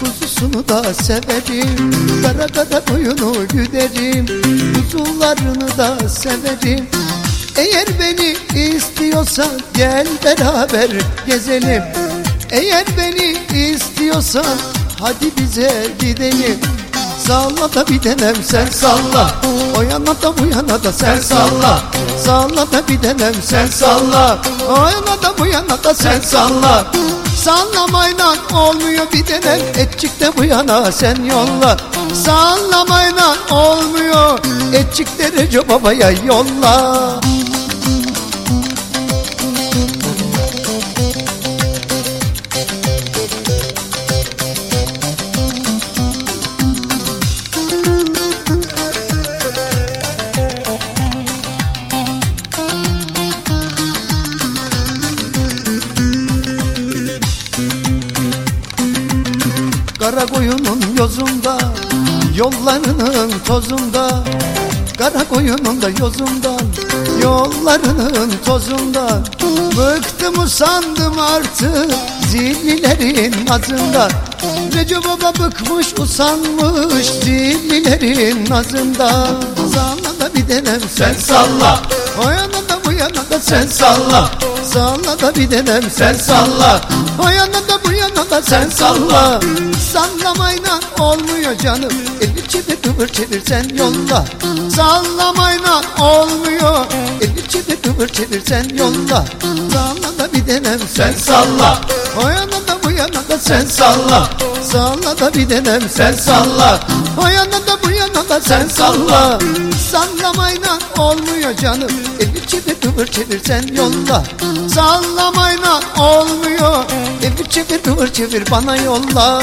Kuzusunu da severim. Kara kara boyunu güderim. Kuzularını da severim. Eğer beni istiyorsan gel beraber gezelim. Eğer beni istiyorsan hadi bize gidelim. Salla da bir denem sen salla. O yana da bu yana da sen salla. Salla da bir denem sen salla. O yana da bu yana da sen salla Sallamayla olmuyor bir denem Etçik de bu yana sen yolla. Sallamayla olmuyor. Etçik de Recep babaya yolla Kara koyunun yozunda Yollarının tozunda. Kara koyunun da yozundan Yollarının tozundan Bıktım usandım artık Zillilerin nazından Recep baba bıkmış usanmış Zillilerin nazından Salla da bir denem sen salla. O yana da bu yana da sen salla. Salla da bir denem sen salla. O yana da bu yana da sen salla. Sallamayla olmuyor canım. Elini çevir kıvır çevir sen yolla. Sallamayla olmuyor. Elini çevir kıvır çevir sen yolla. Salla da bir denem sen salla. O yana da bu yana da sen salla. Salla da bir denem sen salla. O yana da da sen salla. Sallamayla olmuyor canım. Elini çevir kıvır çevir sen yolla. Sallamayla olmuyor. Elini çevir kıvır çevir bana yolla